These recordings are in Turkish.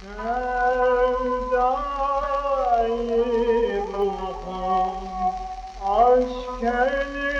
Sevdayı ruhum Aşk eline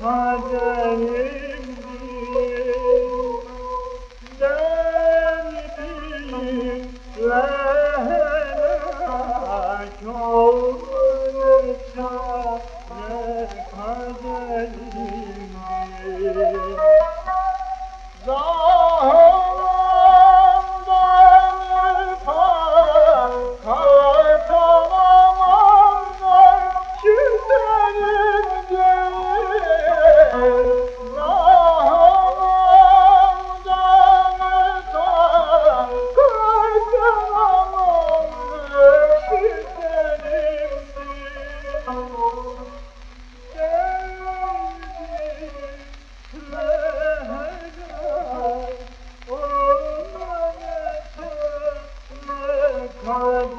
çare Thank